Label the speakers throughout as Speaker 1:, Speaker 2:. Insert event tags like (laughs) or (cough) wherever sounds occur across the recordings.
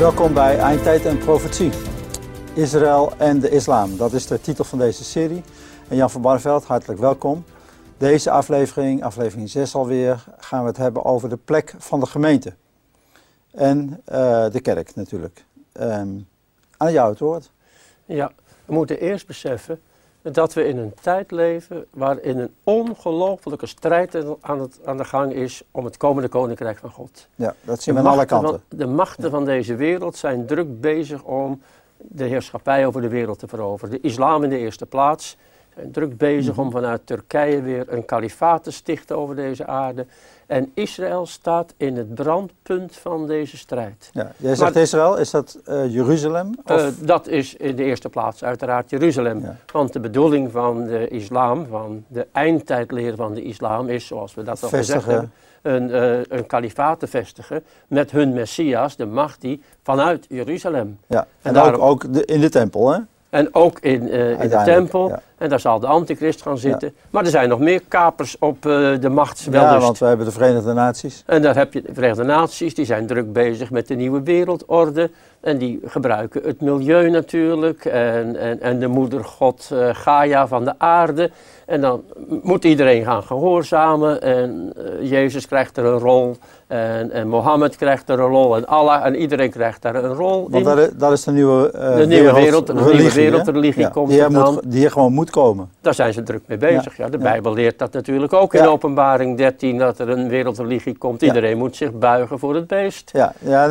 Speaker 1: Welkom bij Eindtijd en Profetie. Israël en de islam, dat is de titel van deze serie. En Jan van Barneveld, hartelijk welkom. Deze aflevering, aflevering 6 alweer, gaan we het hebben over de plek van de gemeente. En uh, de kerk natuurlijk. Um, aan jou het woord.
Speaker 2: Ja, we moeten eerst beseffen dat we in een tijd leven waarin een ongelofelijke strijd aan, het, aan de gang is om het komende koninkrijk van God.
Speaker 1: Ja, dat zien we aan alle kanten.
Speaker 2: Van, de machten van deze wereld zijn druk bezig om de heerschappij over de wereld te veroveren. De islam in de eerste plaats druk bezig mhm. om vanuit Turkije weer een kalifaat te stichten over deze aarde. En Israël staat in het brandpunt van deze strijd.
Speaker 1: Ja, jij zegt Israël, is dat uh, Jeruzalem?
Speaker 2: Uh, dat is in de eerste plaats uiteraard Jeruzalem. Want de bedoeling van de islam, van de eindtijdleer van de islam is, zoals we dat al gezegd hebben, een, uh, een kalifaat te vestigen met hun Messias, de Mahdi, vanuit Jeruzalem.
Speaker 1: Ja, en, en ook, ook de, in de tempel, hè?
Speaker 2: En ook in, uh, in de tempel. En daar zal de antichrist gaan zitten. Maar er zijn nog meer kapers op uh, de machtswellust.
Speaker 1: Ja, want we hebben de Verenigde Naties.
Speaker 2: En daar heb je de Verenigde Naties. Die zijn druk bezig met de nieuwe wereldorde. En die gebruiken het milieu natuurlijk. En, en, en de moedergod uh, Gaia van de aarde. En dan moet iedereen gaan gehoorzamen. En uh, Jezus krijgt er een rol. En, en Mohammed krijgt er een rol. En Allah en iedereen krijgt daar een rol
Speaker 1: Want in. dat is de nieuwe,
Speaker 2: uh, de nieuwe wereld, de nieuwe wereldreligie ja, komt
Speaker 1: die er dan. Moet, die er gewoon moet komen.
Speaker 2: Daar zijn ze druk mee bezig. Ja. De Bijbel leert dat natuurlijk ook in openbaring 13. Dat er een wereldreligie komt. Iedereen moet zich buigen voor het beest.
Speaker 1: Ja, ja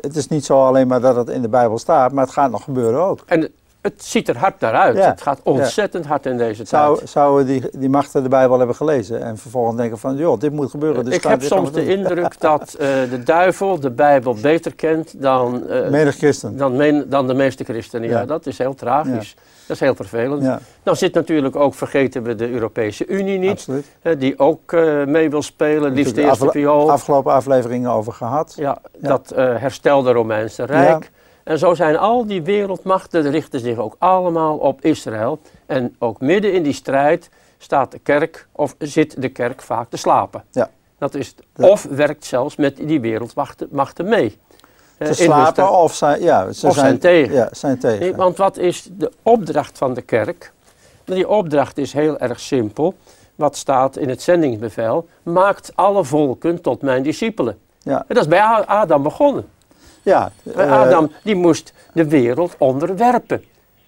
Speaker 1: het is niet zo alleen maar dat het in de Bijbel staat. Maar het gaat nog gebeuren ook.
Speaker 2: En het ziet er hard naar uit. Het gaat ontzettend hard in deze
Speaker 1: Zou,
Speaker 2: tijd.
Speaker 1: Zouden die, die machten de Bijbel hebben gelezen en vervolgens denken van, joh, dit moet gebeuren. Dus
Speaker 2: ik heb soms de indruk (laughs) dat uh, de duivel de Bijbel beter kent dan, uh,
Speaker 1: Menig christen.
Speaker 2: dan, men, dan de meeste christenen. Ja, dat is heel tragisch. Dat is heel vervelend. Ja. Nou zit natuurlijk ook, vergeten we de Europese Unie niet. Uh, die ook mee wil spelen, liefst de eerste viool.
Speaker 1: afgelopen afleveringen over gehad.
Speaker 2: Ja, dat herstelde Romeinse Rijk. En zo zijn al die wereldmachten, richten zich ook allemaal op Israël. En ook midden in die strijd staat de kerk, of zit de kerk vaak te slapen. Ja. Dat is, of werkt zelfs met die wereldmachten mee.
Speaker 1: Te uh, slapen of, zijn, ja, ze
Speaker 2: of zijn, tegen.
Speaker 1: Ja, zijn tegen.
Speaker 2: want wat is de opdracht van de kerk? Die opdracht is heel erg simpel. Wat staat in het zendingsbevel? Maakt alle volken tot mijn discipelen. Ja. En dat is bij Adam begonnen. Ja, uh, Adam die moest de wereld onderwerpen.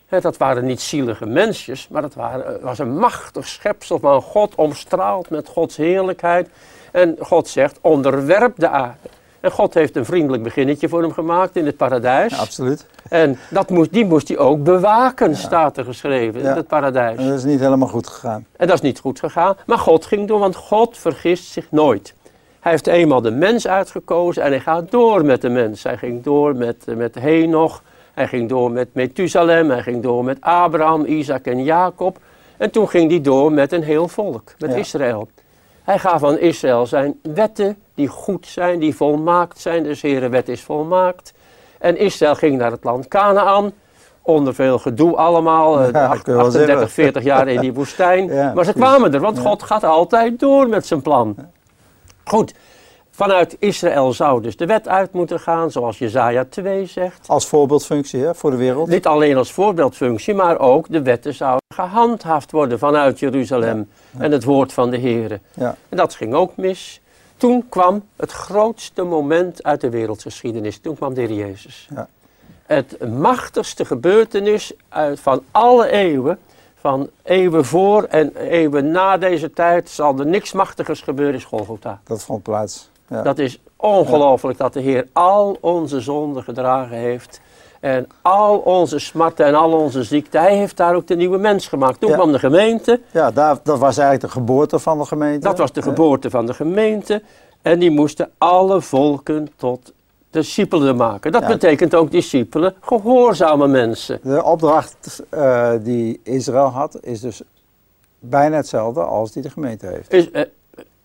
Speaker 2: dat waren niet zielige mensjes, maar dat waren, was een machtig schepsel van God, omstraald met Gods heerlijkheid. En God zegt, onderwerp de aarde. En God heeft een vriendelijk beginnetje voor hem gemaakt in het paradijs.
Speaker 1: Ja, absoluut.
Speaker 2: En dat moest, die moest hij ook bewaken, staat er geschreven, in het paradijs.
Speaker 1: En dat is niet helemaal goed gegaan.
Speaker 2: En dat is niet goed gegaan, maar God ging door, want God vergist zich nooit. Hij heeft eenmaal de mens uitgekozen en hij gaat door met de mens. Hij ging door met, met Henoch, hij ging door met Methusalem, hij ging door met Abraham, Isaac en Jacob. En toen ging hij door met een heel volk, met Israël. Hij gaf aan Israël zijn wetten die goed zijn, die volmaakt zijn. Dus Heere wet is volmaakt. En Israël ging naar het land Canaan. Onder veel gedoe allemaal, ja, 38, 40 jaar in die woestijn. (laughs) maar ze kwamen er, want God gaat altijd door met zijn plan. Goed, vanuit Israël zou dus de wet uit moeten gaan, zoals Jezaja 2 zegt.
Speaker 1: Als voorbeeldfunctie hè, voor de wereld?
Speaker 2: Niet alleen als voorbeeldfunctie, maar ook de wetten zouden gehandhaafd worden vanuit Jeruzalem en het woord van de Heer. Ja. En dat ging ook mis. Toen kwam het grootste moment uit de wereldgeschiedenis. Toen kwam de Heer Jezus. Ja. Het machtigste gebeurtenis uit, van alle eeuwen van eeuwen voor en eeuwen na deze tijd zal er niks machtigers gebeuren in Golgotha.
Speaker 1: Dat vond plaats.
Speaker 2: Ja. Dat is ongelooflijk dat de Heer al onze zonden gedragen heeft. En al onze smarten en al onze ziekte. Hij heeft daar ook de nieuwe mens gemaakt. Toen kwam de gemeente.
Speaker 1: Ja, daar, dat was eigenlijk de geboorte van de gemeente.
Speaker 2: Dat was de geboorte van de gemeente. En die moesten alle volken tot discipelen maken. Dat betekent ook discipelen, gehoorzame mensen.
Speaker 1: De opdracht uh, die Israël had, is dus bijna hetzelfde als die de gemeente heeft.
Speaker 2: Is uh,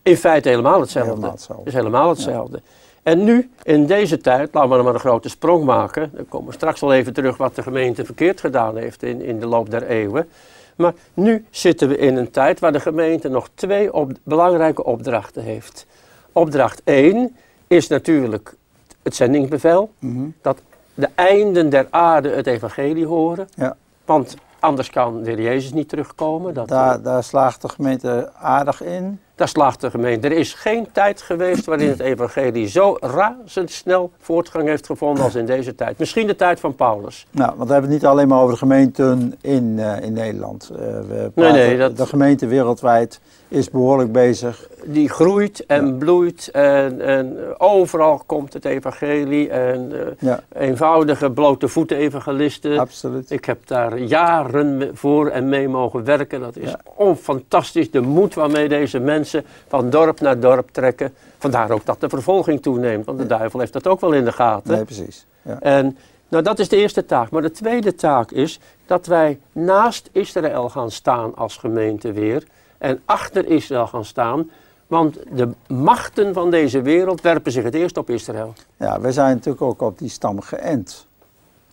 Speaker 2: in feite helemaal hetzelfde. Helemaal hetzelfde. Is helemaal hetzelfde. En nu, in deze tijd, laten we maar een grote sprong maken. Dan komen we straks wel even terug wat de gemeente verkeerd gedaan heeft in, in de loop der eeuwen. Maar nu zitten we in een tijd waar de gemeente nog twee op, belangrijke opdrachten heeft. Opdracht 1 is natuurlijk het zendingsbevel. Mhm. Dat de einden der aarde het evangelie horen.
Speaker 1: Ja.
Speaker 2: Want anders kan de Jezus niet terugkomen. Dat,
Speaker 1: Daar, daar slaagt de gemeente aardig in.
Speaker 2: Daar slaagt de gemeente. Er is geen tijd geweest waarin het evangelie zo razendsnel voortgang heeft gevonden als in deze tijd. Misschien de tijd van Paulus.
Speaker 1: Nou, want we hebben het niet alleen maar over de gemeenten in, eh, in Nederland. Eh, we
Speaker 2: Nee,
Speaker 1: praten-
Speaker 2: nee, dat-
Speaker 1: De gemeente wereldwijd is behoorlijk bezig.
Speaker 2: Die groeit en bloeit en, en overal komt het evangelie en eh,
Speaker 1: Ja,
Speaker 2: eenvoudige blote voeten evangelisten.
Speaker 1: absoluut.
Speaker 2: Ik heb daar jaren voor en mee mogen werken. Dat is
Speaker 1: Ja.
Speaker 2: onfantastisch. De moed waarmee deze mensen van dorp naar dorp trekken. Vandaar ook dat de vervolging toeneemt. Want de duivel heeft dat ook wel in de gaten.
Speaker 1: Nee, precies. Ja.
Speaker 2: En nou, dat is de eerste taak. Maar de tweede taak is dat wij naast Israël gaan staan als gemeente weer. En achter Israël gaan staan. Want de machten van deze wereld werpen zich het eerst op Israël.
Speaker 1: ja, we zijn natuurlijk ook op die stam geënt.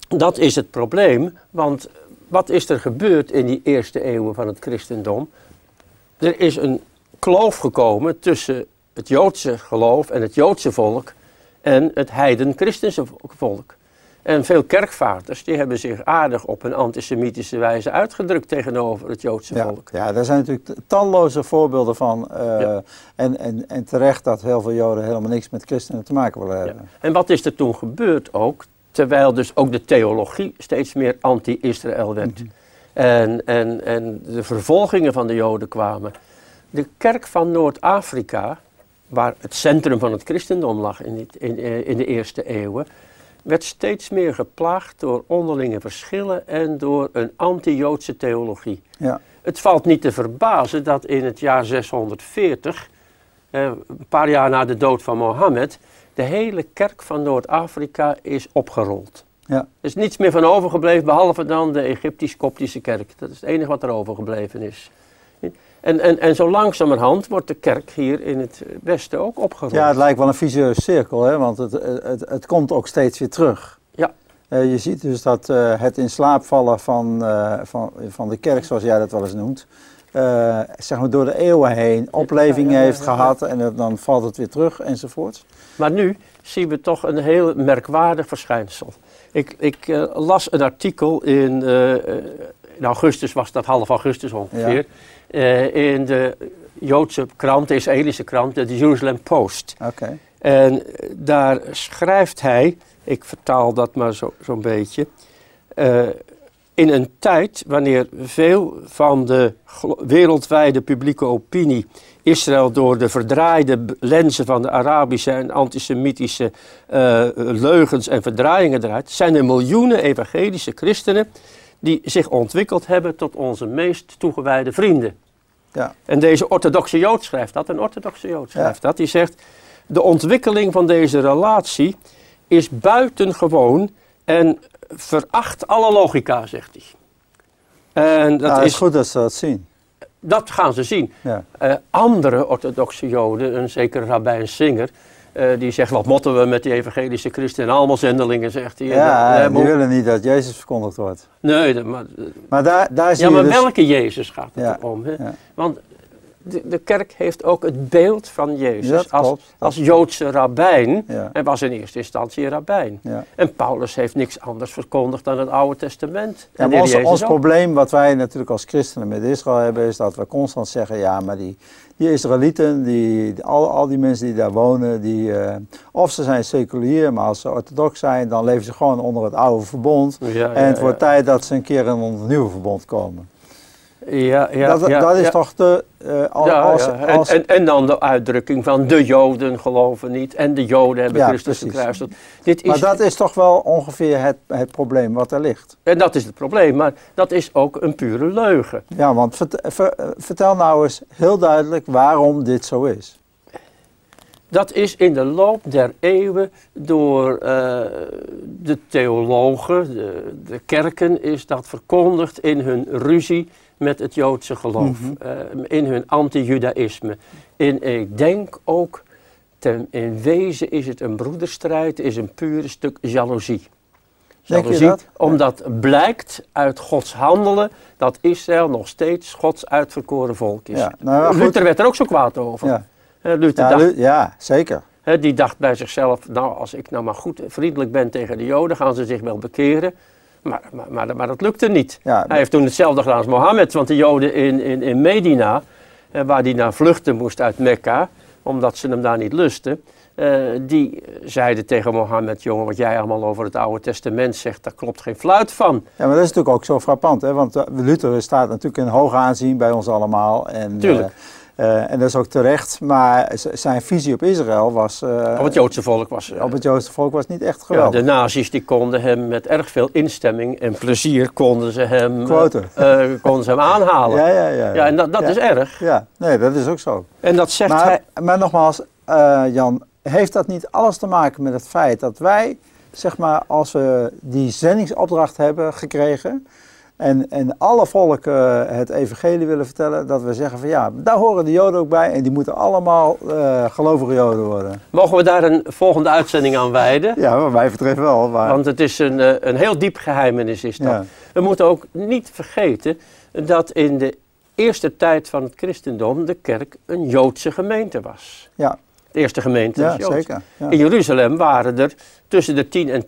Speaker 2: Dat is het probleem, want wat is er gebeurd in die eerste eeuwen van het christendom? Er is een kloof gekomen tussen het Joodse geloof en het Joodse volk en het heiden-christense volk. En veel kerkvaders die hebben zich aardig op een antisemitische wijze uitgedrukt tegenover het Joodse
Speaker 1: Ja,
Speaker 2: volk.
Speaker 1: ja, daar zijn natuurlijk talloze voorbeelden van. eh,
Speaker 2: Ja.
Speaker 1: en, en, en terecht dat heel veel Joden helemaal niks met christenen te maken willen
Speaker 2: Ja.
Speaker 1: hebben.
Speaker 2: En wat is er toen gebeurd ook? Terwijl dus ook de theologie steeds meer anti-Israël werd. en, en, en de vervolgingen van de Joden kwamen. De kerk van Noord-Afrika, waar het centrum van het christendom lag in, in, eh, in de eerste eeuwen, werd steeds meer geplaagd door onderlinge verschillen en door een anti-Joodse theologie.
Speaker 1: Ja,
Speaker 2: Het valt niet te verbazen dat in het jaar 640, eh, een paar jaar na de dood van Mohammed, de hele kerk van Noord-Afrika is opgerold.
Speaker 1: ja.
Speaker 2: Er is niets meer van overgebleven behalve dan de Egyptisch-Koptische kerk. Dat is het enige wat er overgebleven is. En, en, en zo langzamerhand wordt de kerk hier in het westen ook opgerold.
Speaker 1: ja, het lijkt wel een vicieuze cirkel, hè? want het, het, het komt ook steeds weer terug.
Speaker 2: Ja.
Speaker 1: Eh, je ziet dus dat eh, het in slaap vallen van, eh, van, van de kerk, zoals jij dat wel eens noemt, zeg maar door de eeuwen heen opleving
Speaker 2: ja, ja,
Speaker 1: heeft
Speaker 2: ja,
Speaker 1: gehad en dan valt het weer terug enzovoort.
Speaker 2: Maar nu zien we toch een heel merkwaardig verschijnsel. Ik, ik las een artikel in, in augustus, was dat half augustus ongeveer, eh, in de Joodse krant, de Israëlische krant, de Jerusalem Post.
Speaker 1: Oké.
Speaker 2: En daar schrijft hij, ik vertaal dat maar zo- zo'n beetje, eh, in een tijd wanneer veel van de wereldwijde publieke opinie Israël door de verdraaide lenzen van de Arabische en antisemitische eh, leugens en verdraaiingen draait, zijn er miljoenen evangelische christenen die zich ontwikkeld hebben tot onze meest toegewijde vrienden.
Speaker 1: Ja.
Speaker 2: En deze orthodoxe Jood schrijft dat, een orthodoxe Jood schrijft dat, die zegt, de ontwikkeling van deze relatie is buitengewoon en veracht alle logica, zegt hij. En dat,
Speaker 1: is, goed dat ze dat zien.
Speaker 2: dat gaan ze zien.
Speaker 1: Ja.
Speaker 2: Eh, andere orthodoxe joden, een zekere rabbijn Singer, eh, die zegt, wat motten we met die evangelische christenen, allemaal zendelingen, zegt hij.
Speaker 1: Ja,
Speaker 2: we
Speaker 1: die willen niet dat Jezus verkondigd wordt.
Speaker 2: nee, maar,
Speaker 1: Maar daar, daar zie
Speaker 2: ja, maar
Speaker 1: je dus...
Speaker 2: welke Jezus gaat het
Speaker 1: Ja,
Speaker 2: om? Hè?
Speaker 1: ja.
Speaker 2: Want de, de kerk heeft ook het beeld van Jezus als, als Joodse rabbijn.
Speaker 1: Ja.
Speaker 2: Hij was in eerste instantie rabbijn.
Speaker 1: Ja.
Speaker 2: En Paulus heeft niks anders verkondigd dan het Oude Testament. En
Speaker 1: ons, ons probleem wat wij natuurlijk als christenen met Israël hebben, is dat we constant zeggen, ja, maar die, die Israëlieten, die, al, al die mensen die daar wonen, die, eh, of ze zijn seculier, maar als ze orthodox zijn, dan leven ze gewoon onder het oude verbond.
Speaker 2: Ja,
Speaker 1: en het wordt tijd dat ze een keer onder het nieuwe verbond komen.
Speaker 2: Ja, ja,
Speaker 1: dat
Speaker 2: ja,
Speaker 1: dat is
Speaker 2: ja.
Speaker 1: toch de... eh,
Speaker 2: Ja,
Speaker 1: als.
Speaker 2: En,
Speaker 1: als-
Speaker 2: en, en dan de uitdrukking van de Joden geloven niet en de Joden hebben Christus gekruisigd. Dit is,
Speaker 1: maar dat is toch wel ongeveer het, het probleem wat er ligt.
Speaker 2: En dat is het probleem, maar dat is ook een pure leugen.
Speaker 1: Ja, want vert- ver- vertel nou eens heel duidelijk waarom dit zo is.
Speaker 2: Dat is in de loop der eeuwen door eh, de theologen, de, de kerken, is dat verkondigd in hun ruzie met het Joodse geloof,
Speaker 1: Mhm.
Speaker 2: eh, in hun anti-judaïsme. In, ik denk ook, ten, in wezen is het een broederstrijd, is een pure stuk jaloezie. Jaloezie,
Speaker 1: dat?
Speaker 2: Omdat blijkt uit Gods handelen dat Israël nog steeds Gods uitverkoren volk is.
Speaker 1: Ja, nou.
Speaker 2: Luther werd er ook zo kwaad over.
Speaker 1: Ja,
Speaker 2: Luther
Speaker 1: ja,
Speaker 2: dacht,
Speaker 1: ja zeker.
Speaker 2: Die dacht bij zichzelf, nou als ik nou maar goed vriendelijk ben tegen de Joden, gaan ze zich wel bekeren. Maar, maar, maar, maar dat lukte niet.
Speaker 1: Ja,
Speaker 2: Hij heeft toen hetzelfde gedaan als Mohammed, want de Joden in, in, in Medina, eh, waar hij naar vluchten moest uit Mekka, omdat ze hem daar niet lusten, eh, die zeiden tegen Mohammed, jongen, wat jij allemaal over het Oude Testament zegt, daar klopt geen fluit van.
Speaker 1: Ja, maar dat is natuurlijk ook zo frappant, hè? want eh, Luther staat natuurlijk in hoog aanzien bij ons allemaal. En,
Speaker 2: Tuurlijk.
Speaker 1: eh, eh, en dat is ook terecht, maar zijn visie op Israël was, eh,
Speaker 2: Op het Joodse volk was... eh,
Speaker 1: op het Joodse volk was niet echt
Speaker 2: ja,
Speaker 1: geweldig.
Speaker 2: de nazi's die konden hem met erg veel instemming en plezier konden ze hem, konden ze hem aanhalen. (laughs)
Speaker 1: Ja, ja, ja.
Speaker 2: Ja, en dat, dat
Speaker 1: Ja.
Speaker 2: is erg.
Speaker 1: Ja, nee, dat is ook zo.
Speaker 2: En dat zegt hij...
Speaker 1: Maar, maar nogmaals, Jan, heeft dat niet alles te maken met het feit dat wij, zeg maar, als we die zendingsopdracht hebben gekregen en, en alle volken het evangelie willen vertellen, dat we zeggen van ja, daar horen de Joden ook bij en die moeten allemaal eh, gelovige Joden worden.
Speaker 2: Mogen we daar een volgende uitzending aan wijden?
Speaker 1: Ja, wat mij betreft wel. Maar,
Speaker 2: Want het is een, eh, een heel diep geheimenis is dat.
Speaker 1: Ja.
Speaker 2: We moeten ook niet vergeten dat in de eerste tijd van het christendom de kerk een Joodse gemeente was.
Speaker 1: ja,
Speaker 2: De eerste gemeente
Speaker 1: ja
Speaker 2: Joods.
Speaker 1: zeker. Ja.
Speaker 2: In Jeruzalem waren er tussen de 10 en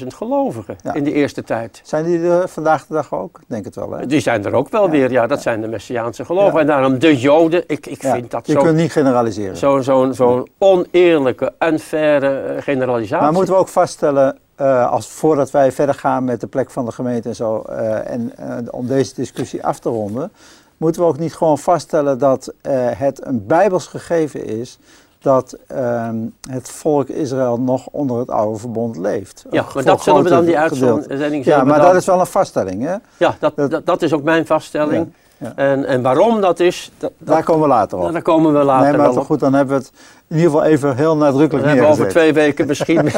Speaker 2: 20.000 gelovigen
Speaker 1: Ja.
Speaker 2: in de eerste tijd.
Speaker 1: Zijn die er vandaag de dag ook? Ik denk het wel, hè?
Speaker 2: Die zijn er ook wel weer, ja, dat zijn de Messiaanse gelovigen. En daarom de Joden, ik, ik vind dat
Speaker 1: Je
Speaker 2: zo'n
Speaker 1: kunt niet generaliseren.
Speaker 2: zo, zo'n oneerlijke, unfaire eh, generalisatie.
Speaker 1: Maar moeten we ook vaststellen, eh, als, voordat wij verder gaan met de plek van de gemeente en zo, eh, en om deze discussie af te ronden, moeten we ook niet gewoon vaststellen dat het een bijbels gegeven is dat ehm, het volk Israël nog onder het oude verbond leeft.
Speaker 2: Ja, maar dat zullen we dan die uitzending
Speaker 1: Ja, maar
Speaker 2: dan-
Speaker 1: dat is wel een vaststelling, hè?
Speaker 2: Ja, dat,
Speaker 1: dat-
Speaker 2: dat, dat is ook mijn vaststelling.
Speaker 1: Ja,
Speaker 2: En, en waarom dat is, dat, dat-
Speaker 1: Daar komen we later op.
Speaker 2: daar komen we later
Speaker 1: nee, maar
Speaker 2: op.
Speaker 1: goed, dan hebben we het in ieder geval even heel nadrukkelijk
Speaker 2: hebben we over
Speaker 1: neergezet.
Speaker 2: twee weken misschien (laughs) (laughs)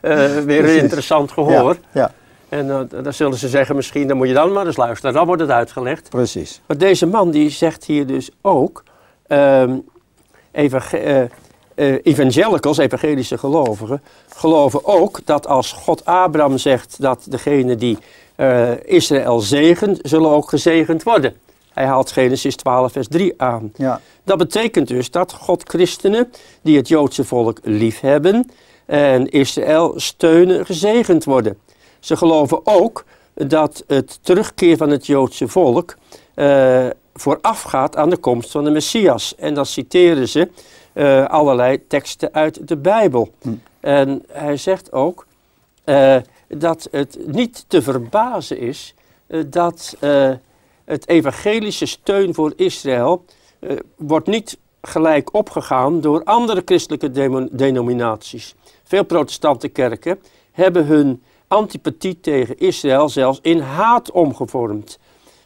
Speaker 2: eh, weer interessant gehoor.
Speaker 1: Ja, ja,
Speaker 2: En eh, dan zullen ze zeggen misschien, dan moet je dan maar eens luisteren. Dan wordt het uitgelegd.
Speaker 1: precies.
Speaker 2: Maar deze man die zegt hier dus ook, ehm, evang- eh, eh, evangelicals, evangelische gelovigen, geloven ook dat als God Abraham zegt dat degene die eh, Israël zegent, zullen ook gezegend worden. Hij haalt Genesis 12 vers 3 aan.
Speaker 1: Ja,
Speaker 2: Dat betekent dus dat God christenen die het Joodse volk liefhebben en Israël steunen, gezegend worden. Ze geloven ook dat het terugkeer van het Joodse volk voorafgaat aan de komst van de Messias. En dan citeren ze eh, allerlei teksten uit de Bijbel.
Speaker 1: Hm.
Speaker 2: En hij zegt ook eh, dat het niet te verbazen is eh, dat het evangelische steun voor Israël wordt niet gelijk opgegaan door andere christelijke denominaties. Veel protestante kerken hebben hun antipathie tegen Israël zelfs in haat omgevormd.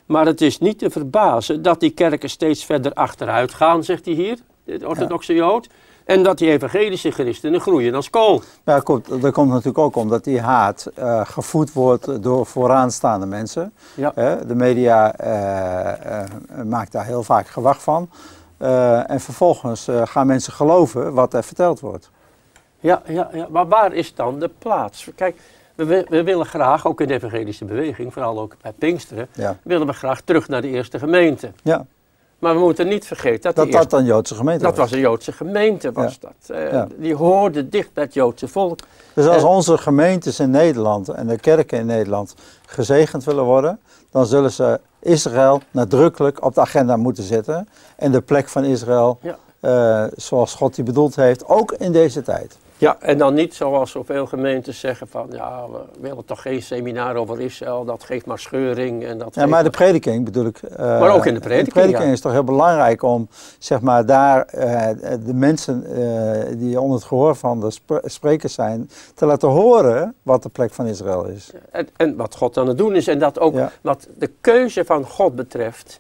Speaker 2: Maar het is niet te verbazen dat die kerken steeds verder achteruit gaan, zegt hij hier, de orthodoxe Jood. En dat die evangelische christenen groeien als kool.
Speaker 1: Ja, komt, dat komt natuurlijk ook omdat die haat eh, gevoed wordt door vooraanstaande mensen.
Speaker 2: Ja.
Speaker 1: De media eh, maakt daar heel vaak gewacht van. En vervolgens gaan mensen geloven wat er verteld wordt.
Speaker 2: Ja, ja, ja, maar waar is dan de plaats? Kijk, we, we willen graag, ook in de evangelische beweging, vooral ook bij Pinksteren,
Speaker 1: Ja,
Speaker 2: willen we graag terug naar de eerste gemeente.
Speaker 1: ja
Speaker 2: Maar we moeten niet vergeten dat,
Speaker 1: dat
Speaker 2: die
Speaker 1: dat
Speaker 2: eerste,
Speaker 1: dan Joodse gemeente
Speaker 2: dat
Speaker 1: was.
Speaker 2: was een Joodse gemeente. Was dat. Eh,
Speaker 1: Ja.
Speaker 2: Die hoorde dicht bij het Joodse volk.
Speaker 1: Dus als
Speaker 2: Eh,
Speaker 1: onze gemeentes in Nederland en de kerken in Nederland gezegend willen worden, dan zullen ze Israël nadrukkelijk op de agenda moeten zetten. En de plek van Israël,
Speaker 2: Ja.
Speaker 1: eh, zoals God die bedoeld heeft, ook in deze tijd.
Speaker 2: Ja, en dan niet zoals zoveel gemeentes zeggen van, ja, we willen toch geen seminar over Israël, dat geeft maar scheuring en dat
Speaker 1: Ja, maar de prediking bedoel ik. eh,
Speaker 2: Maar ook in de prediking, ja.
Speaker 1: is toch heel belangrijk om, zeg maar, daar eh, de mensen eh, die onder het gehoor van de spre- sprekers zijn, te laten horen wat de plek van Israël is.
Speaker 2: En, en wat God aan het doen is. En dat ook
Speaker 1: Ja.
Speaker 2: wat de keuze van God betreft,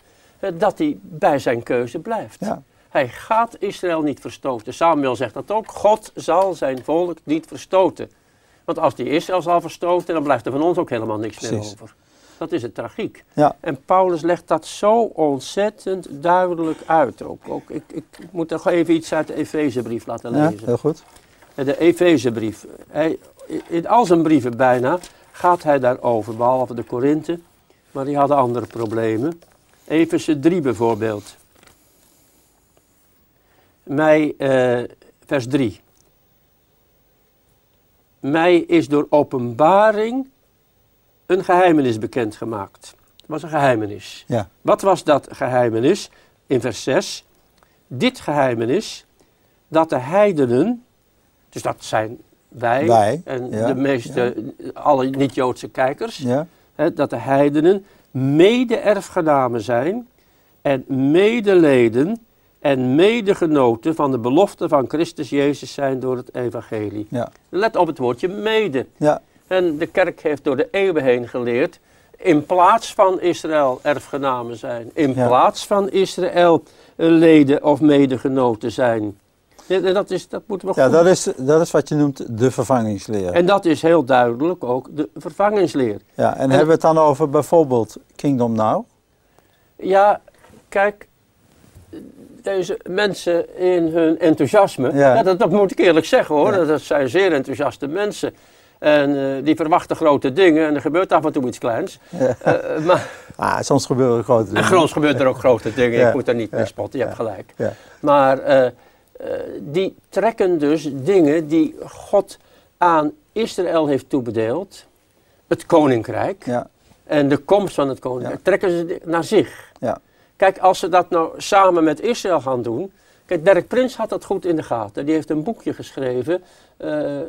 Speaker 2: dat hij bij zijn keuze blijft.
Speaker 1: Ja,
Speaker 2: Hij gaat Israël niet verstoten. Samuel zegt dat ook. God zal zijn volk niet verstoten. Want als hij Israël zal verstoten, dan blijft er van ons ook helemaal niks meer over. Dat is het tragiek.
Speaker 1: ja,
Speaker 2: En Paulus legt dat zo ontzettend duidelijk uit. Ook, ook, ik, ik moet nog even iets uit de Efezebrief laten
Speaker 1: ja,
Speaker 2: lezen.
Speaker 1: heel goed.
Speaker 2: De Efezebrief. In al zijn brieven bijna gaat hij daarover, behalve de Korinthe. Maar die hadden andere problemen. Efeze 3 bijvoorbeeld. Mij, eh, vers 3. mij is door openbaring een geheimenis bekendgemaakt. Het was een geheimenis.
Speaker 1: Ja.
Speaker 2: Wat was dat geheimenis? In vers 6. Dit geheimenis dat de heidenen, dus dat zijn wij,
Speaker 1: Wij,
Speaker 2: en
Speaker 1: ja,
Speaker 2: de meeste, alle niet-Joodse kijkers, hè, dat de heidenen mede-erfgenamen zijn en medeleden en medegenoten van de belofte van Christus Jezus zijn door het evangelie.
Speaker 1: Ja.
Speaker 2: Let op het woordje mede.
Speaker 1: Ja.
Speaker 2: En de kerk heeft door de eeuwen heen geleerd, in plaats van Israël erfgenamen zijn, in
Speaker 1: Ja.
Speaker 2: plaats van Israël eh, leden of medegenoten zijn. Ja, en dat, is, dat moeten we
Speaker 1: Ja,
Speaker 2: goed
Speaker 1: dat is, dat is wat je noemt de vervangingsleer.
Speaker 2: En dat is heel duidelijk ook de vervangingsleer.
Speaker 1: ja, en, hebben we het dan over bijvoorbeeld Kingdom Now?
Speaker 2: Ja, kijk, deze mensen in hun enthousiasme,
Speaker 1: Ja.
Speaker 2: ja. dat, dat moet ik eerlijk zeggen hoor,
Speaker 1: Ja.
Speaker 2: dat, dat zijn zeer enthousiaste mensen. En eh, die verwachten grote dingen en er gebeurt af en toe iets kleins.
Speaker 1: Ja.
Speaker 2: Eh, maar (laughs)
Speaker 1: Ah, soms gebeuren grote
Speaker 2: en
Speaker 1: dingen. (laughs)
Speaker 2: gronds gebeuren er ook grote dingen, ik moet daar niet mee spotten, je hebt gelijk. Maar eh, die trekken dus dingen die God aan Israël heeft toebedeeld, het koninkrijk, en de komst van het koninkrijk, trekken ze naar zich.
Speaker 1: ja,
Speaker 2: Kijk, als ze dat nou samen met Israël gaan doen. Kijk, Dirk Prins had dat goed in de gaten. Die heeft een boekje geschreven, eh,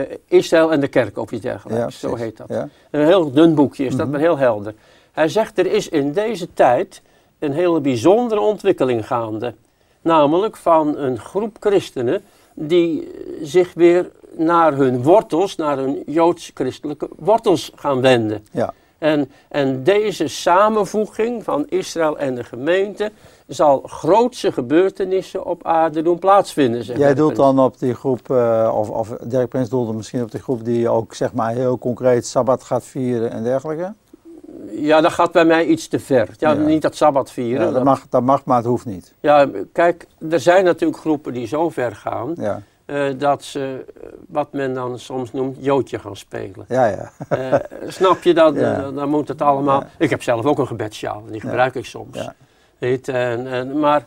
Speaker 2: eh, Israël en de kerk of iets dergelijks.
Speaker 1: ja
Speaker 2: zo heet dat.
Speaker 1: Ja,
Speaker 2: Een heel dun boekje is dat,
Speaker 1: Mhm.
Speaker 2: maar heel helder. Hij zegt, er is in deze tijd een hele bijzondere ontwikkeling gaande. Namelijk van een groep christenen die zich weer naar hun wortels, naar hun joods-christelijke wortels gaan wenden.
Speaker 1: ja.
Speaker 2: En, en deze samenvoeging van Israël en de gemeente zal grootse gebeurtenissen op aarde doen plaatsvinden. zegt
Speaker 1: Jij doelt dan op die groep, eh, of, of Dirk Prins doelde misschien op die groep die ook zeg maar heel concreet Sabbat gaat vieren en dergelijke?
Speaker 2: Ja, dat gaat bij mij iets te ver. Ja,
Speaker 1: Ja.
Speaker 2: niet dat Sabbat vieren.
Speaker 1: Ja, dat- mag, dat mag, maar het hoeft niet.
Speaker 2: ja, kijk, er zijn natuurlijk groepen die zo ver gaan
Speaker 1: Ja,
Speaker 2: eh, dat ze eh, wat men dan soms noemt joodje gaan spelen.
Speaker 1: ja, ja.
Speaker 2: Eh, snap je dat? (laughs)
Speaker 1: Ja.
Speaker 2: Dan moet het allemaal.
Speaker 1: Ja.
Speaker 2: Ik heb zelf ook een gebedssjaal, die
Speaker 1: Ja.
Speaker 2: gebruik ik soms. Weet, en, en, maar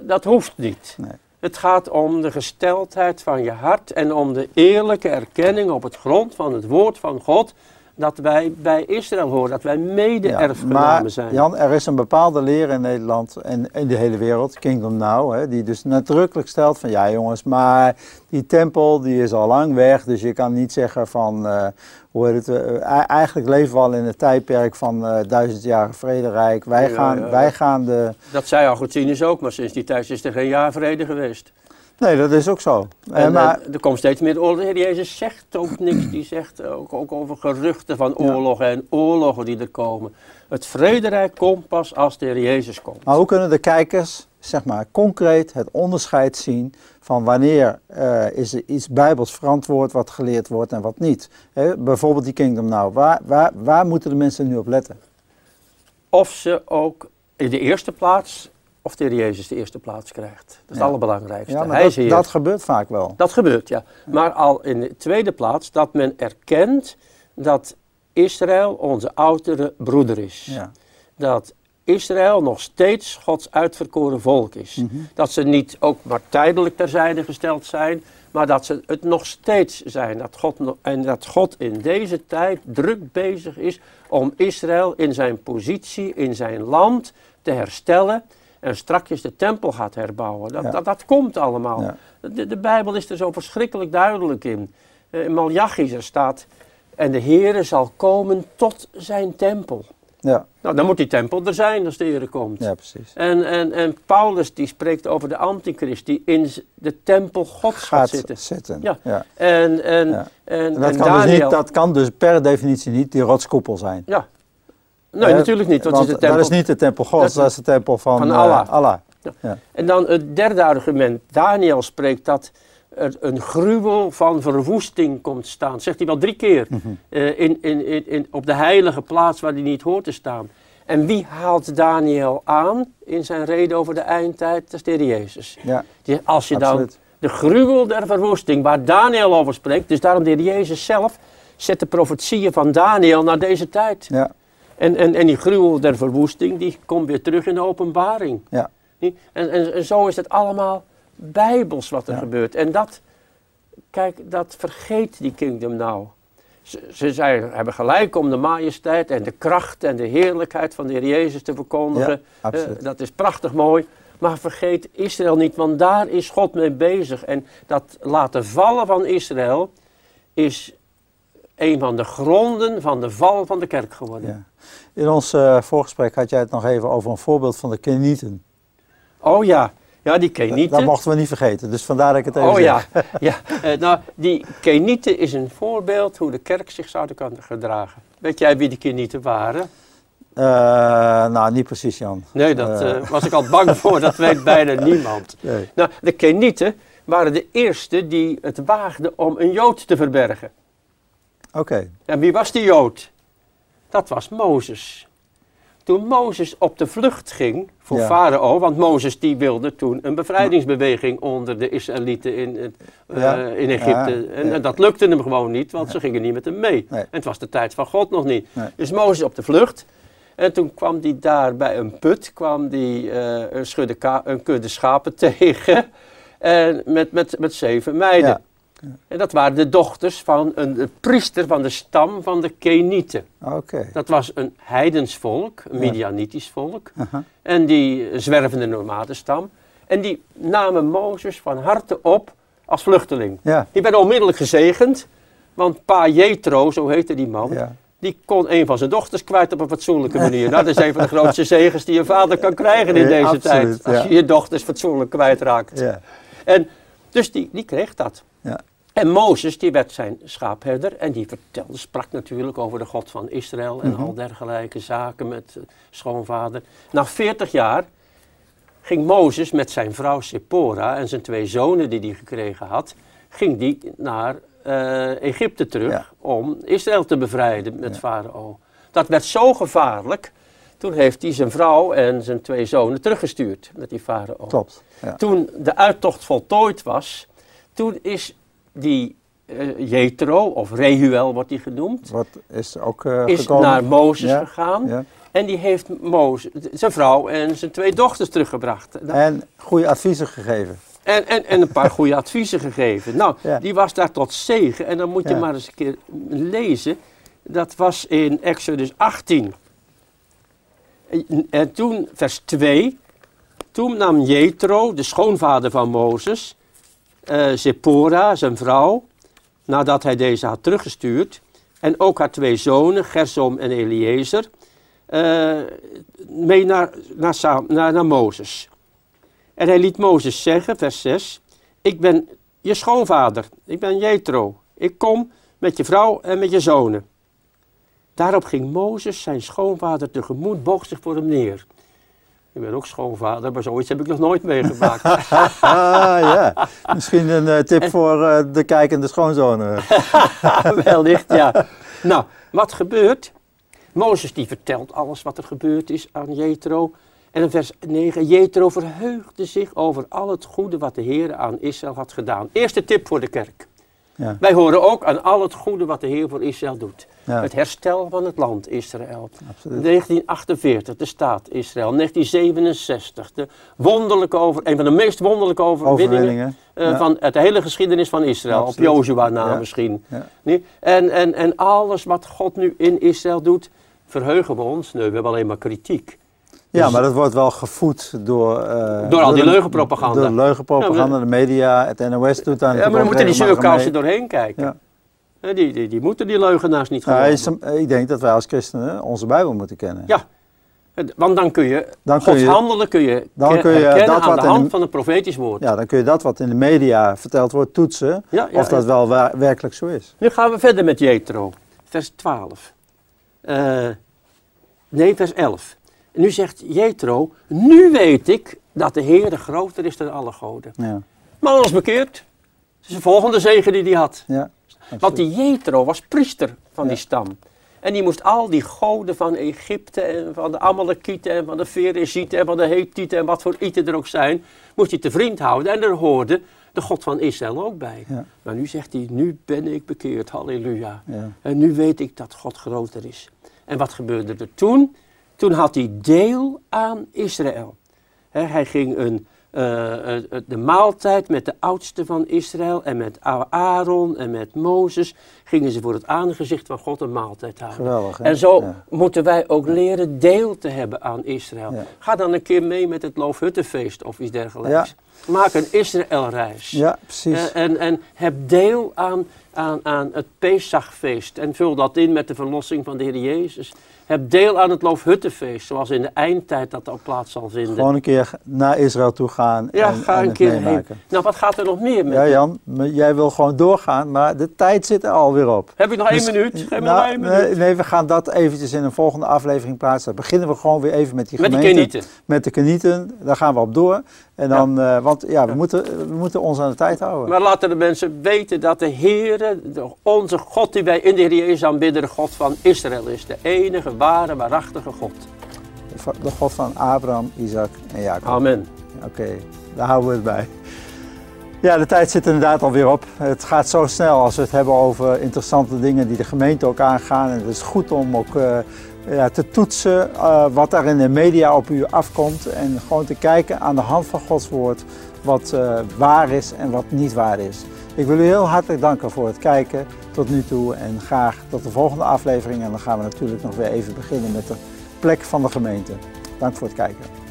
Speaker 2: dat hoeft niet.
Speaker 1: Nee.
Speaker 2: Het gaat om de gesteldheid van je hart en om de eerlijke erkenning op het grond van het woord van God dat wij bij Israël horen, dat wij
Speaker 1: Ja,
Speaker 2: mede-erfgenamen
Speaker 1: maar
Speaker 2: zijn.
Speaker 1: Jan, er is een bepaalde leer in Nederland en in de hele wereld, Kingdom Now, hè, die dus nadrukkelijk stelt van ja jongens, maar die tempel die is al lang weg, dus je kan niet zeggen van, eh, hoe heet het, eh, eigenlijk leven we al in het tijdperk van eh duizend jaar vrederijk. Wij,
Speaker 2: Ja,
Speaker 1: gaan,
Speaker 2: ja.
Speaker 1: wij gaan de,
Speaker 2: Dat zei Augustinus ook, maar sinds die tijd is er geen jaar vrede geweest.
Speaker 1: Nee dat is ook zo. Eh,
Speaker 2: En,
Speaker 1: maar,
Speaker 2: en er komt steeds meer oorlog. De Heer Jezus zegt ook niks. Die zegt ook, ook over geruchten van
Speaker 1: Ja.
Speaker 2: oorlogen en oorlogen die er komen. Het vrederijk komt pas als de Heer Jezus komt.
Speaker 1: maar hoe kunnen de kijkers zeg maar concreet het onderscheid zien van wanneer eh, is er iets bijbels verantwoord wat geleerd wordt en wat niet. Bijvoorbeeld die Kingdom Now, waar, waar, waar moeten de mensen nu op letten?
Speaker 2: Of ze ook in de eerste plaats, of de Jezus de eerste plaats krijgt. Dat is
Speaker 1: Ja.
Speaker 2: het allerbelangrijkste.
Speaker 1: Ja, maar
Speaker 2: Hij
Speaker 1: dat,
Speaker 2: is
Speaker 1: dat gebeurt vaak wel.
Speaker 2: Dat gebeurt, ja. Maar al in de tweede plaats dat men erkent dat Israël onze oudere broeder is.
Speaker 1: Ja.
Speaker 2: Dat Israël nog steeds Gods uitverkoren volk is.
Speaker 1: Mhm.
Speaker 2: Dat ze niet ook maar tijdelijk terzijde gesteld zijn, maar dat ze het nog steeds zijn. Dat God, en dat God in deze tijd druk bezig is om Israël in zijn positie, in zijn land te herstellen. En strakjes de tempel gaat herbouwen. Dat,
Speaker 1: Ja.
Speaker 2: dat, dat komt allemaal.
Speaker 1: Ja.
Speaker 2: De, de Bijbel is er zo verschrikkelijk duidelijk in. Eh, In Malachi staat, en de Heere zal komen tot zijn tempel.
Speaker 1: Ja,
Speaker 2: Nou, dan moet die tempel er zijn als de Heere komt.
Speaker 1: ja, precies.
Speaker 2: En, en, en Paulus die spreekt over de antichrist die in de tempel Gods gaat,
Speaker 1: Gaat
Speaker 2: zitten.
Speaker 1: zitten.
Speaker 2: Ja.
Speaker 1: Ja.
Speaker 2: En, en,
Speaker 1: Ja.
Speaker 2: en,
Speaker 1: En dat,
Speaker 2: en
Speaker 1: kan dus
Speaker 2: Daniel...
Speaker 1: niet, dat kan dus per definitie niet die rotskoepel zijn.
Speaker 2: Ja. Nee, natuurlijk niet. Dat
Speaker 1: Want
Speaker 2: is de tempel.
Speaker 1: dat is niet de tempel Gods,
Speaker 2: is-
Speaker 1: dat is de tempel van,
Speaker 2: van
Speaker 1: eh,
Speaker 2: Allah.
Speaker 1: Allah.
Speaker 2: En dan het derde argument. Daniel spreekt dat er een gruwel van verwoesting komt staan. Zegt hij wel drie keer. Eh, in, in, in, in, op de heilige plaats waar hij niet hoort te staan. En wie haalt Daniel aan in zijn reden over de eindtijd? Dat is de Heer Jezus.
Speaker 1: Ja,
Speaker 2: Die- Als je dan de gruwel der verwoesting, waar Daniel over spreekt, dus daarom de Heer Jezus zelf, zet de profetieën van Daniel naar deze tijd.
Speaker 1: Ja,
Speaker 2: En, en, en die gruwel der verwoesting, die komt weer terug in de openbaring.
Speaker 1: ja?
Speaker 2: En, en, en zo is het allemaal bijbels wat er
Speaker 1: Ja.
Speaker 2: gebeurt. En dat, kijk, dat vergeet die kingdom nou. Ze, ze zijn, hebben gelijk om de majesteit en de kracht en de heerlijkheid van de Heer Jezus te verkondigen.
Speaker 1: Ja.
Speaker 2: Eh, dat is prachtig mooi. Maar vergeet Israël niet, want daar is God mee bezig. En dat laten vallen van Israël is een van de gronden van de val van de kerk geworden.
Speaker 1: Ja. In ons eh, voorgesprek had jij het nog even over een voorbeeld van de Kenieten.
Speaker 2: Oh ja, ja die Kenieten.
Speaker 1: dat mochten we niet vergeten, dus vandaar dat ik het even
Speaker 2: Oh ja,
Speaker 1: zeg. (laughs)
Speaker 2: ja. Eh, nou, die Kenieten is een voorbeeld hoe de kerk zich zou kunnen gedragen. Weet jij wie die Kenieten waren?
Speaker 1: Eh, nou, niet precies Jan.
Speaker 2: Nee, dat was ik al bang voor, dat weet bijna (laughs) niemand.
Speaker 1: Nee.
Speaker 2: Nou, de Kenieten waren de eerste die het waagden om een Jood te verbergen.
Speaker 1: Oké,
Speaker 2: En wie was die Jood? Dat was Mozes. Toen Mozes op de vlucht ging voor
Speaker 1: Ja.
Speaker 2: Farao, want Mozes die wilde toen een bevrijdingsbeweging onder de Israëlieten in, in, eh,
Speaker 1: Ja.
Speaker 2: in Egypte.
Speaker 1: Ja.
Speaker 2: En, dat lukte hem gewoon niet, want ze gingen niet met hem mee.
Speaker 1: Nee.
Speaker 2: En het was de tijd van God nog niet.
Speaker 1: Nee.
Speaker 2: Dus Mozes op de vlucht. En toen kwam hij daar bij een put, kwam die, eh, een, schudde een kudde schapen (laughs) tegen. En met, met, met zeven meiden. En dat waren de dochters van een, priester van de stam van de Kenieten.
Speaker 1: oké.
Speaker 2: Dat was een heidens volk, een. Midianitisch volk. En die zwervende nomadenstam. En die namen Mozes van harte op als vluchteling.
Speaker 1: Ja,
Speaker 2: Die werden onmiddellijk gezegend. Want pa Jethro, zo heette die man,
Speaker 1: ja.
Speaker 2: die kon een van zijn dochters kwijt op een fatsoenlijke manier. Nou, dat is een van de grootste (laughs) zegens die een vader kan krijgen in
Speaker 1: Ja,
Speaker 2: deze
Speaker 1: absoluut,
Speaker 2: tijd. Als je je dochters fatsoenlijk kwijtraakt.
Speaker 1: ja.
Speaker 2: En dus die, die kreeg dat.
Speaker 1: Ja.
Speaker 2: En Mozes, die werd zijn schaapherder en die vertelde, sprak natuurlijk over de God van Israël en
Speaker 1: Mhm.
Speaker 2: al dergelijke zaken met eh, schoonvader. Na 40 jaar ging Mozes met zijn vrouw Sephora en zijn twee zonen die hij gekregen had, ging die naar eh, Egypte terug
Speaker 1: Ja.
Speaker 2: om Israël te bevrijden met
Speaker 1: Ja.
Speaker 2: Farao. Dat werd zo gevaarlijk, toen heeft hij zijn vrouw en zijn twee zonen teruggestuurd met die Farao.
Speaker 1: Klopt. Ja.
Speaker 2: Toen de uittocht voltooid was, toen is die eh Jethro, of Rehuel wordt die genoemd,
Speaker 1: Wat is ook eh,
Speaker 2: is
Speaker 1: gekomen?
Speaker 2: naar Mozes
Speaker 1: Ja,
Speaker 2: gegaan.
Speaker 1: Ja.
Speaker 2: En die heeft Mozes, zijn vrouw en zijn twee dochters teruggebracht.
Speaker 1: En goede adviezen gegeven.
Speaker 2: En, en, en een paar goede adviezen gegeven. Nou,
Speaker 1: Ja.
Speaker 2: die was daar tot zegen. En dan moet je maar eens een keer lezen. Dat was in Exodus 18. En, en toen, vers 2. Toen nam Jethro, de schoonvader van Mozes, eh Zippora, zijn vrouw, nadat hij deze had teruggestuurd, en ook haar twee zonen, Gersom en Eliezer, eh, mee naar, naar, naar, naar Mozes. En hij liet Mozes zeggen, vers 6, ik ben je schoonvader, ik ben Jethro. Ik kom met je vrouw en met je zonen. Daarop ging Mozes zijn schoonvader tegemoet, boog zich voor hem neer. Ik ben ook schoonvader, maar zoiets heb ik nog nooit meegemaakt. (laughs)
Speaker 1: Ah ja, misschien een eh, tip voor eh, de kijkende schoonzonen. (laughs)
Speaker 2: Wellicht, ja. Nou, wat gebeurt? Mozes die vertelt alles wat er gebeurd is aan Jethro. En in vers 9, Jethro verheugde zich over al het goede wat de Heer aan Israël had gedaan. Eerste tip voor de kerk.
Speaker 1: Ja.
Speaker 2: Wij horen ook aan al het goede wat de Heer voor Israël doet.
Speaker 1: Ja.
Speaker 2: Het herstel van het land Israël.
Speaker 1: Absoluut.
Speaker 2: 1948, de staat Israël. 1967, de wonderlijke over, een van de meest wonderlijke overwinningen eh,
Speaker 1: Ja.
Speaker 2: van het hele geschiedenis van Israël.
Speaker 1: Absoluut.
Speaker 2: Op Jozua na misschien. Nee? En, en, en alles wat God nu in Israël doet, verheugen we ons. Nee, we hebben alleen maar kritiek.
Speaker 1: Ja,
Speaker 2: Dus-
Speaker 1: maar dat wordt wel gevoed door... eh,
Speaker 2: Door al die leugenpropaganda.
Speaker 1: Door de leugenpropaganda, de media, het NOS doet daar
Speaker 2: Ja, maar dan moeten die zeurkousen doorheen kijken.
Speaker 1: Ja.
Speaker 2: Die, die, die moeten die leugenaars niet
Speaker 1: Ja,
Speaker 2: geloven.
Speaker 1: is- ik denk dat wij als christenen onze Bijbel moeten kennen.
Speaker 2: Ja. Want dan kun je
Speaker 1: Dan kun
Speaker 2: Gods
Speaker 1: je-
Speaker 2: handelen kun je,
Speaker 1: dan kun je dat
Speaker 2: aan
Speaker 1: wat
Speaker 2: de
Speaker 1: in de-
Speaker 2: hand van een profetisch woord.
Speaker 1: Ja, dan kun je dat wat in de media verteld wordt toetsen,
Speaker 2: Ja, ja,
Speaker 1: of dat
Speaker 2: ja.
Speaker 1: wel werkelijk zo is.
Speaker 2: Nu gaan we verder met Jethro, vers 12. Eh, nee, vers 11. Nu zegt Jethro, nu weet ik dat de Heer groter is dan alle goden.
Speaker 1: Ja,
Speaker 2: Maar alles bekeerd. Dat is de volgende zegen die hij had.
Speaker 1: ja.
Speaker 2: Want die Jethro was priester van
Speaker 1: Ja.
Speaker 2: die stam. En die moest al die goden van Egypte en van de Amalekieten en van de Ferezieten en van de Hethieten en wat voor ieten er ook zijn, moest hij te vriend houden. En daar hoorde de God van Israël ook bij.
Speaker 1: Ja.
Speaker 2: Maar nu zegt hij, nu ben ik bekeerd, halleluja.
Speaker 1: Ja.
Speaker 2: En nu weet ik dat God groter is. En wat gebeurde er toen? Toen had hij deel aan Israël. Hij ging een eh, eh, de maaltijd met de oudste van Israël en met Aaron en met Mozes gingen ze voor het aangezicht van God een maaltijd houden.
Speaker 1: Geweldig. Hè?
Speaker 2: En zo
Speaker 1: Ja.
Speaker 2: moeten wij ook leren deel te hebben aan Israël.
Speaker 1: Ja.
Speaker 2: Ga dan een keer mee met het Loofhuttenfeest of iets dergelijks. Maak een Israëlreis.
Speaker 1: Ja, precies.
Speaker 2: Eh, en, en heb deel aan, aan, aan het Pesachfeest. En vul dat in met de verlossing van de Heer Jezus. Heb deel aan het Loofhuttenfeest, zoals in de eindtijd dat ook plaats zal vinden.
Speaker 1: Gewoon een keer naar Israël toe gaan
Speaker 2: ja,
Speaker 1: en,
Speaker 2: ga
Speaker 1: en
Speaker 2: een keer heen.
Speaker 1: meemaken.
Speaker 2: Nou, wat gaat er nog meer met
Speaker 1: Ja? Jan, jij wil gewoon doorgaan, maar de tijd zit er alweer op.
Speaker 2: Heb ik nog één
Speaker 1: Dus-
Speaker 2: minuut? Geef
Speaker 1: Nou,
Speaker 2: nog één minuut.
Speaker 1: nee, we gaan dat eventjes in een volgende aflevering plaatsen. Dan beginnen we gewoon weer even met die
Speaker 2: Met die
Speaker 1: gemeente.
Speaker 2: kenieten.
Speaker 1: Met de kenieten, daar gaan we op door. En dan, eh, want ja, we, Moeten, we moeten ons aan de tijd houden.
Speaker 2: Maar laten de mensen weten dat de Heere, de- onze God die wij in de Heer Jezus aanbidden, de God van Israël is. De enige, ware, waarachtige God.
Speaker 1: De God van Abraham, Isaac en Jacob.
Speaker 2: Amen.
Speaker 1: Oké, daar houden we het bij. Ja, de tijd zit er inderdaad alweer op. Het gaat zo snel als we het hebben over interessante dingen die de gemeente ook aangaan. En het is goed om ook eh, ja, te toetsen eh, wat er in de media op u afkomt. En gewoon te kijken aan de hand van Gods woord wat eh, waar is en wat niet waar is. Ik wil u heel hartelijk danken voor het kijken tot nu toe. En graag tot de volgende aflevering. En dan gaan we natuurlijk nog weer even beginnen met de plek van de gemeente. Dank voor het kijken.